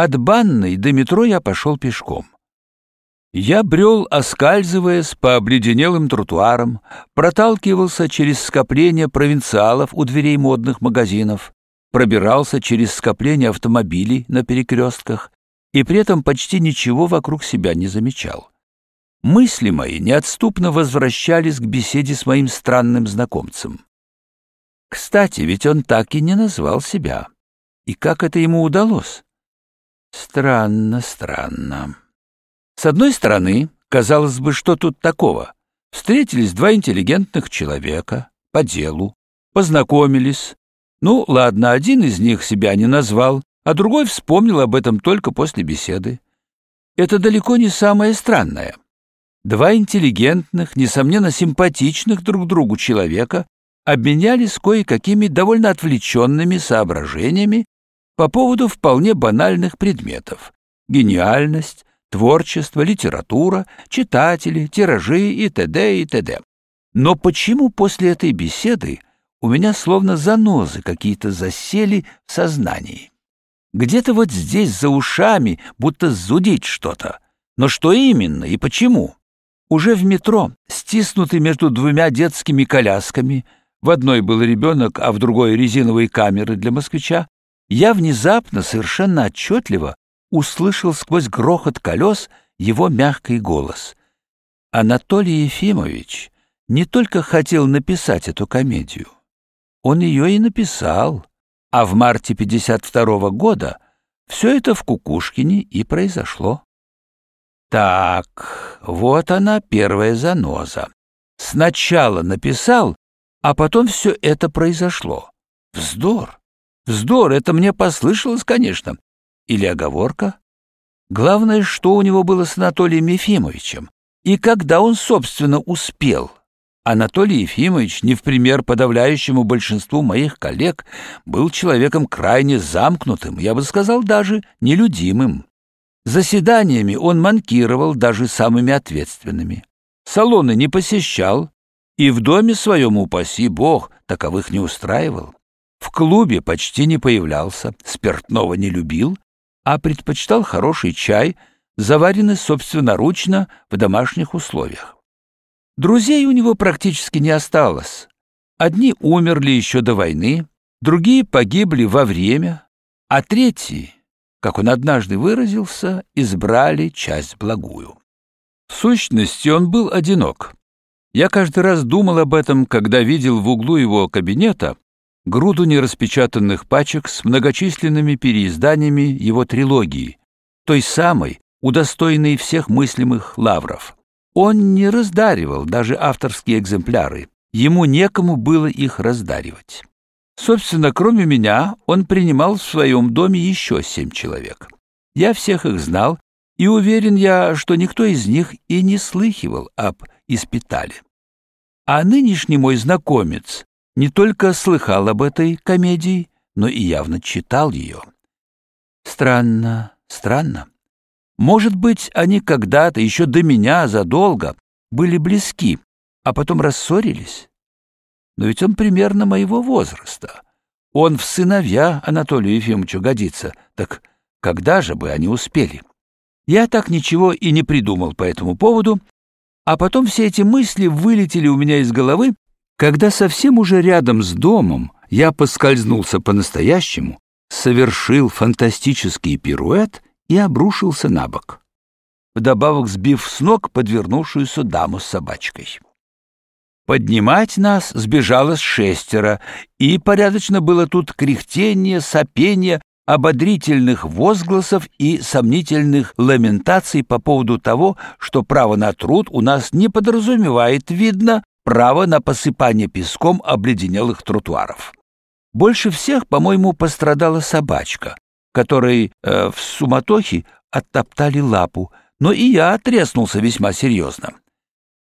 От банной до метро я пошел пешком. Я брел, оскальзываясь по обледенелым тротуарам, проталкивался через скопление провинциалов у дверей модных магазинов, пробирался через скопление автомобилей на перекрестках и при этом почти ничего вокруг себя не замечал. Мысли мои неотступно возвращались к беседе с моим странным знакомцем. Кстати, ведь он так и не назвал себя. И как это ему удалось? Странно, странно. С одной стороны, казалось бы, что тут такого? Встретились два интеллигентных человека по делу, познакомились. Ну, ладно, один из них себя не назвал, а другой вспомнил об этом только после беседы. Это далеко не самое странное. Два интеллигентных, несомненно симпатичных друг другу человека обменялись кое-какими довольно отвлеченными соображениями по поводу вполне банальных предметов. Гениальность, творчество, литература, читатели, тиражи и т.д. и т.д. Но почему после этой беседы у меня словно занозы какие-то засели в сознании? Где-то вот здесь за ушами будто зудит что-то. Но что именно и почему? Уже в метро, стиснутый между двумя детскими колясками, в одной был ребенок, а в другой резиновые камеры для москвича, я внезапно, совершенно отчетливо услышал сквозь грохот колес его мягкий голос. Анатолий Ефимович не только хотел написать эту комедию, он ее и написал, а в марте 52 -го года все это в Кукушкине и произошло. Так, вот она первая заноза. Сначала написал, а потом все это произошло. Вздор. Вздор, это мне послышалось, конечно. Или оговорка? Главное, что у него было с Анатолием Ефимовичем. И когда он, собственно, успел. Анатолий Ефимович, не в пример подавляющему большинству моих коллег, был человеком крайне замкнутым, я бы сказал, даже нелюдимым. Заседаниями он манкировал даже самыми ответственными. Салоны не посещал, и в доме своем, упаси бог, таковых не устраивал. В клубе почти не появлялся, спиртного не любил, а предпочитал хороший чай, заваренный собственноручно в домашних условиях. Друзей у него практически не осталось. Одни умерли еще до войны, другие погибли во время, а третьи как он однажды выразился, избрали часть благую. В сущности, он был одинок. Я каждый раз думал об этом, когда видел в углу его кабинета груду нераспечатанных пачек с многочисленными переизданиями его трилогии, той самой, удостоенной всех мыслимых лавров. Он не раздаривал даже авторские экземпляры, ему некому было их раздаривать. Собственно, кроме меня, он принимал в своем доме еще семь человек. Я всех их знал, и уверен я, что никто из них и не слыхивал об испитале. А нынешний мой знакомец не только слыхал об этой комедии, но и явно читал ее. Странно, странно. Может быть, они когда-то, еще до меня, задолго, были близки, а потом рассорились? но ведь он примерно моего возраста. Он в сыновья Анатолию Ефимовичу годится, так когда же бы они успели? Я так ничего и не придумал по этому поводу, а потом все эти мысли вылетели у меня из головы, когда совсем уже рядом с домом я поскользнулся по-настоящему, совершил фантастический пируэт и обрушился на бок, вдобавок сбив с ног подвернувшуюся даму с собачкой. Поднимать нас сбежалось шестеро, и порядочно было тут кряхтение, сопение, ободрительных возгласов и сомнительных ламентаций по поводу того, что право на труд у нас не подразумевает, видно, право на посыпание песком обледенелых тротуаров. Больше всех, по-моему, пострадала собачка, которой э, в суматохе оттоптали лапу, но и я отреснулся весьма серьезно.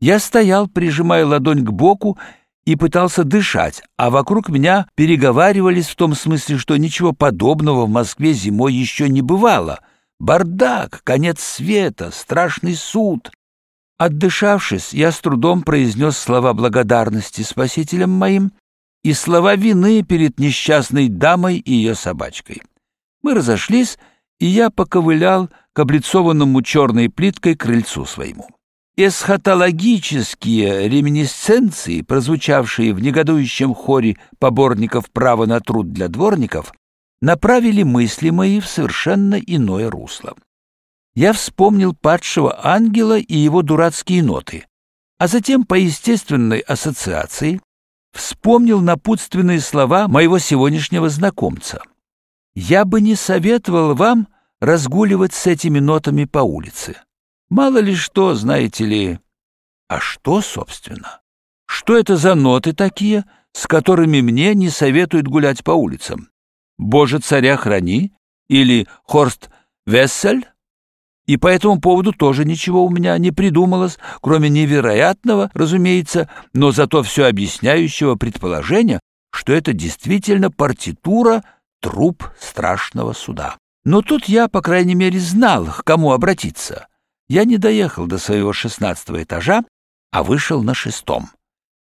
Я стоял, прижимая ладонь к боку, и пытался дышать, а вокруг меня переговаривались в том смысле, что ничего подобного в Москве зимой еще не бывало. Бардак, конец света, страшный суд. Отдышавшись, я с трудом произнес слова благодарности спасителям моим и слова вины перед несчастной дамой и ее собачкой. Мы разошлись, и я поковылял к облицованному черной плиткой крыльцу своему. Эсхатологические реминисценции, прозвучавшие в негодующем хоре поборников права на труд для дворников, направили мысли мои в совершенно иное русло. Я вспомнил падшего ангела и его дурацкие ноты, а затем по естественной ассоциации вспомнил напутственные слова моего сегодняшнего знакомца. «Я бы не советовал вам разгуливать с этими нотами по улице. Мало ли что, знаете ли...» «А что, собственно? Что это за ноты такие, с которыми мне не советуют гулять по улицам? Боже, царя храни? Или Хорст Вессель?» И по этому поводу тоже ничего у меня не придумалось, кроме невероятного, разумеется, но зато все объясняющего предположения, что это действительно партитура труп страшного суда. Но тут я, по крайней мере, знал, к кому обратиться. Я не доехал до своего шестнадцатого этажа, а вышел на шестом.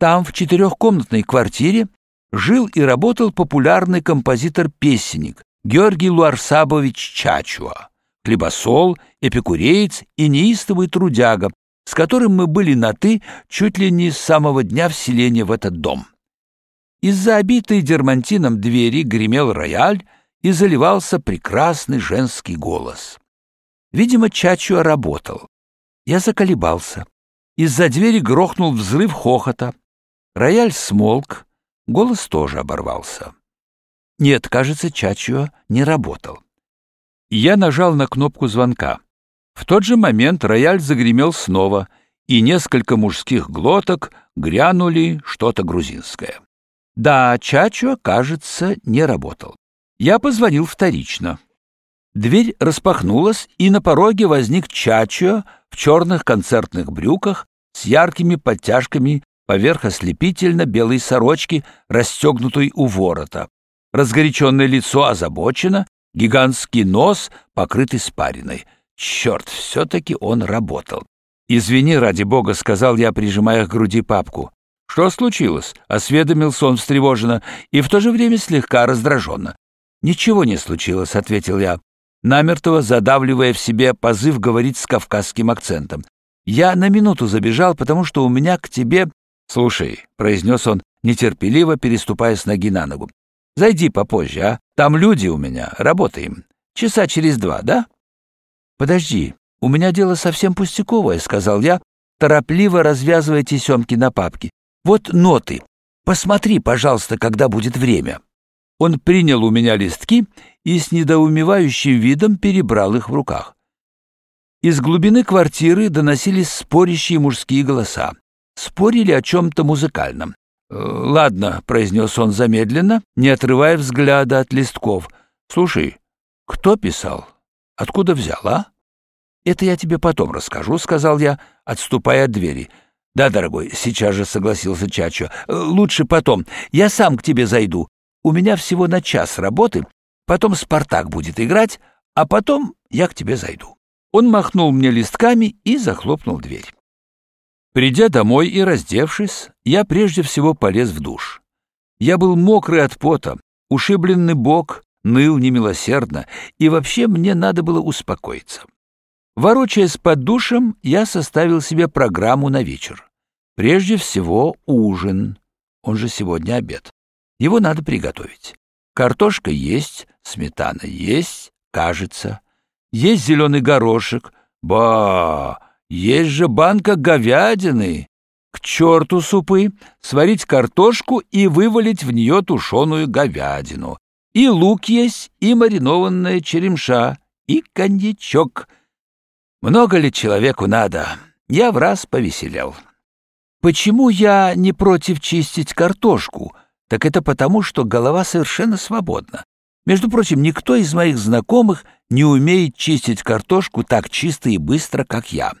Там, в четырехкомнатной квартире, жил и работал популярный композитор-песенник Георгий Луарсабович Чачуа хлебосол, эпикуреец и неистовый трудяга, с которым мы были на «ты» чуть ли не с самого дня вселения в этот дом. Из-за обитой дермантином двери гремел рояль и заливался прекрасный женский голос. Видимо, Чачуа работал. Я заколебался. Из-за двери грохнул взрыв хохота. Рояль смолк, голос тоже оборвался. Нет, кажется, Чачуа не работал я нажал на кнопку звонка. В тот же момент рояль загремел снова, и несколько мужских глоток грянули что-то грузинское. Да, Чачо, кажется, не работал. Я позвонил вторично. Дверь распахнулась, и на пороге возник Чачо в черных концертных брюках с яркими подтяжками поверх ослепительно белой сорочки, расстегнутой у ворота. Разгоряченное лицо озабочено, Гигантский нос покрыт испариной. Черт, все-таки он работал. «Извини, ради бога», — сказал я, прижимая к груди папку. «Что случилось?» — осведомился он встревоженно и в то же время слегка раздраженно. «Ничего не случилось», — ответил я, намертво задавливая в себе позыв говорить с кавказским акцентом. «Я на минуту забежал, потому что у меня к тебе...» «Слушай», — произнес он, нетерпеливо переступая с ноги на ногу, Зайди попозже, а? Там люди у меня, работаем. Часа через два, да? Подожди, у меня дело совсем пустяковое, сказал я, торопливо развязывая тесемки на папке. Вот ноты. Посмотри, пожалуйста, когда будет время. Он принял у меня листки и с недоумевающим видом перебрал их в руках. Из глубины квартиры доносились спорящие мужские голоса. Спорили о чем-то музыкальном. «Ладно», — произнес он замедленно, не отрывая взгляда от листков. «Слушай, кто писал? Откуда взял, а?» «Это я тебе потом расскажу», — сказал я, отступая от двери. «Да, дорогой», — сейчас же согласился Чачо. «Лучше потом. Я сам к тебе зайду. У меня всего на час работы, потом Спартак будет играть, а потом я к тебе зайду». Он махнул мне листками и захлопнул дверь. Придя домой и раздевшись, я прежде всего полез в душ. Я был мокрый от пота, ушибленный бок ныл немилосердно, и вообще мне надо было успокоиться. Ворочаясь под душем, я составил себе программу на вечер. Прежде всего ужин, он же сегодня обед. Его надо приготовить. Картошка есть, сметана есть, кажется. Есть зеленый горошек. Ба! Есть же банка говядины. К черту супы, сварить картошку и вывалить в нее тушеную говядину. И лук есть, и маринованная черемша, и коньячок. Много ли человеку надо? Я в раз повеселел. Почему я не против чистить картошку? Так это потому, что голова совершенно свободна. Между прочим, никто из моих знакомых не умеет чистить картошку так чисто и быстро, как я.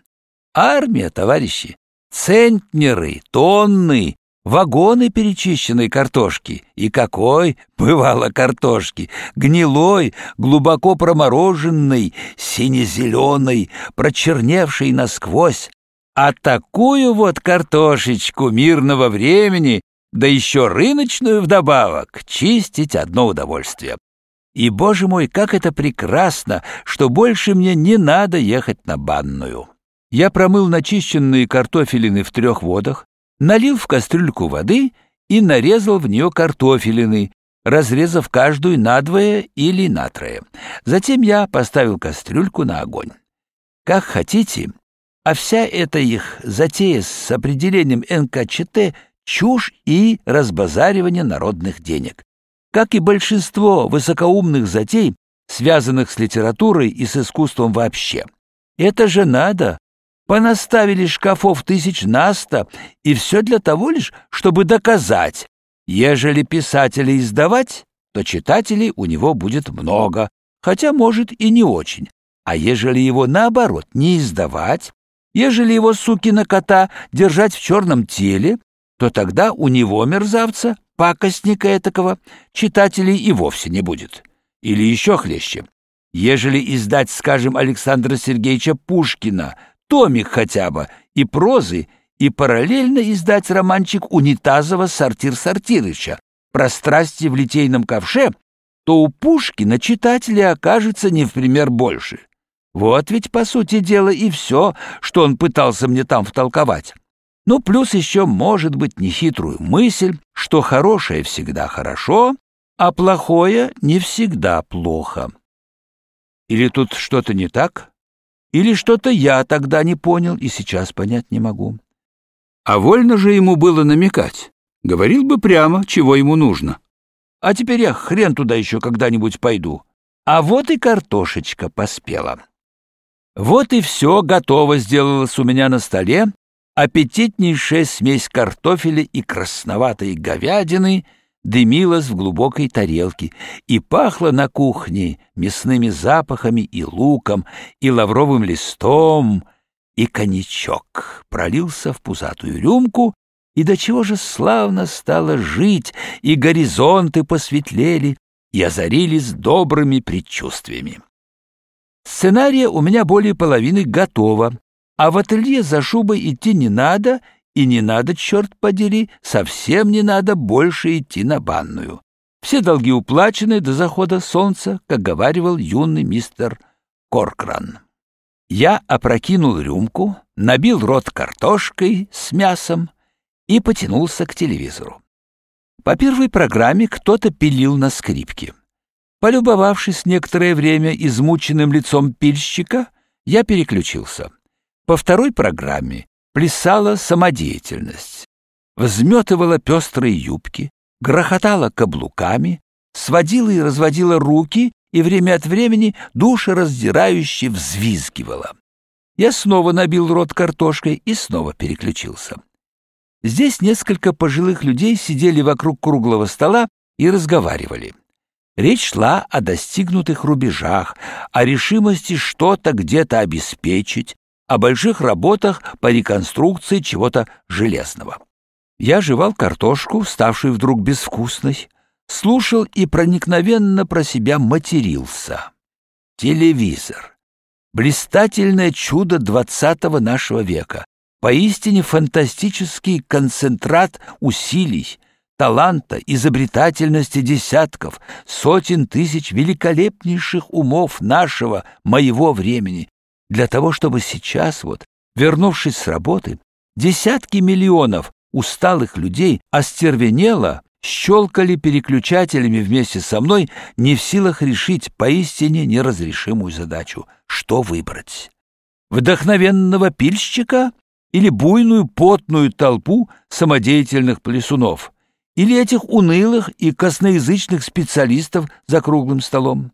Армия, товарищи, центнеры, тонны, вагоны перечищенной картошки. И какой, бывало, картошки, гнилой, глубоко промороженной, сине-зеленой, прочерневшей насквозь. А такую вот картошечку мирного времени, да еще рыночную вдобавок, чистить одно удовольствие. И, боже мой, как это прекрасно, что больше мне не надо ехать на банную. Я промыл начищенные картофелины в трех водах, налил в кастрюльку воды и нарезал в нее картофелины, разрезав каждую надвое или натрое. Затем я поставил кастрюльку на огонь. Как хотите, а вся эта их затея с определением НКЧТ — чушь и разбазаривание народных денег. Как и большинство высокоумных затей, связанных с литературой и с искусством вообще. Это же надо. Понаставили шкафов тысяч наста, и все для того лишь, чтобы доказать, ежели писателя издавать, то читателей у него будет много, хотя, может, и не очень. А ежели его, наоборот, не издавать, ежели его, сукина кота, держать в черном теле, то тогда у него, мерзавца, пакостника этакого, читателей и вовсе не будет. Или еще хлеще. Ежели издать, скажем, Александра Сергеевича Пушкина, томик хотя бы, и прозы, и параллельно издать романчик Унитазова «Сортир Сортирыча» про страсти в литейном ковше, то у Пушкина читателей окажется не в пример больше. Вот ведь, по сути дела, и все, что он пытался мне там втолковать. Ну, плюс еще, может быть, нехитрую мысль, что хорошее всегда хорошо, а плохое не всегда плохо. Или тут что-то не так? Или что-то я тогда не понял и сейчас понять не могу? А вольно же ему было намекать. Говорил бы прямо, чего ему нужно. А теперь я хрен туда еще когда-нибудь пойду. А вот и картошечка поспела. Вот и все готово сделалось у меня на столе, аппетитнейшая смесь картофеля и красноватой говядины дымилась в глубокой тарелке и пахла на кухне мясными запахами и луком, и лавровым листом, и коньячок пролился в пузатую рюмку, и до чего же славно стало жить, и горизонты посветлели, и озарились добрыми предчувствиями. Сценария у меня более половины готово, а в ателье за шубой идти не надо, и не надо, черт подери, совсем не надо больше идти на банную. Все долги уплачены до захода солнца, как говаривал юный мистер Коркран. Я опрокинул рюмку, набил рот картошкой с мясом и потянулся к телевизору. По первой программе кто-то пилил на скрипке. Полюбовавшись некоторое время измученным лицом пильщика, я переключился. По второй программе плясала самодеятельность. Взметывала пестрые юбки, грохотала каблуками, сводила и разводила руки и время от времени душераздирающе взвизгивала. Я снова набил рот картошкой и снова переключился. Здесь несколько пожилых людей сидели вокруг круглого стола и разговаривали. Речь шла о достигнутых рубежах, о решимости что-то где-то обеспечить, о больших работах по реконструкции чего-то железного. Я жевал картошку, ставшую вдруг безвкусной, слушал и проникновенно про себя матерился. Телевизор. Блистательное чудо двадцатого нашего века. Поистине фантастический концентрат усилий, таланта, изобретательности десятков, сотен тысяч великолепнейших умов нашего, моего времени, для того, чтобы сейчас вот, вернувшись с работы, десятки миллионов усталых людей остервенело щелкали переключателями вместе со мной, не в силах решить поистине неразрешимую задачу, что выбрать. Вдохновенного пильщика или буйную потную толпу самодеятельных плесунов, или этих унылых и косноязычных специалистов за круглым столом?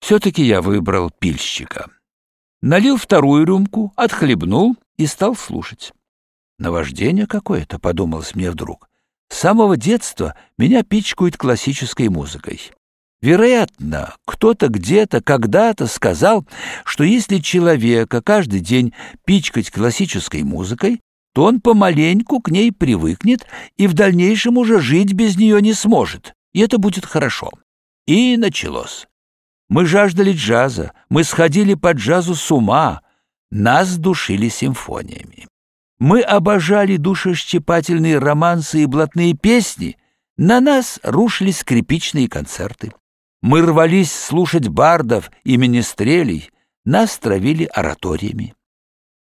Все-таки я выбрал пильщика. Налил вторую рюмку, отхлебнул и стал слушать. Наваждение какое-то, подумалось мне вдруг. С самого детства меня пичкают классической музыкой. Вероятно, кто-то где-то когда-то сказал, что если человека каждый день пичкать классической музыкой, то он помаленьку к ней привыкнет и в дальнейшем уже жить без нее не сможет, и это будет хорошо. И началось. Мы жаждали джаза, мы сходили по джазу с ума, нас душили симфониями. Мы обожали душещипательные романсы и блатные песни, на нас рушились скрипичные концерты. Мы рвались слушать бардов и министрелей, нас травили ораториями.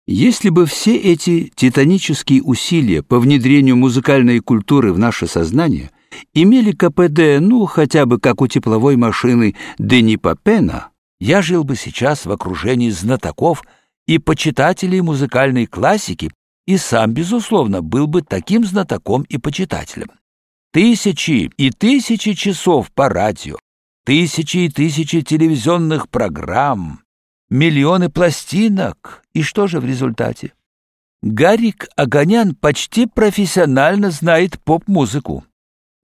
Если бы все эти титанические усилия по внедрению музыкальной культуры в наше сознание имели КПД, ну, хотя бы как у тепловой машины Дени Папена, я жил бы сейчас в окружении знатоков и почитателей музыкальной классики и сам, безусловно, был бы таким знатоком и почитателем. Тысячи и тысячи часов по радио, тысячи и тысячи телевизионных программ, миллионы пластинок. И что же в результате? Гарик Огонян почти профессионально знает поп-музыку.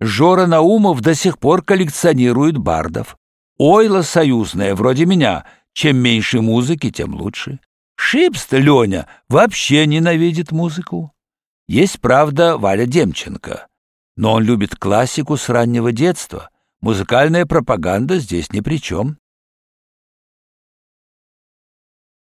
Жора Наумов до сих пор коллекционирует бардов. Ойла союзная, вроде меня, чем меньше музыки, тем лучше. Шипст Леня вообще ненавидит музыку. Есть, правда, Валя Демченко. Но он любит классику с раннего детства. Музыкальная пропаганда здесь ни при чем.